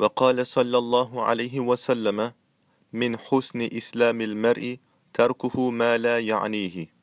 وقال صلى الله عليه وسلم من حسن إسلام المرء تركه ما لا يعنيه.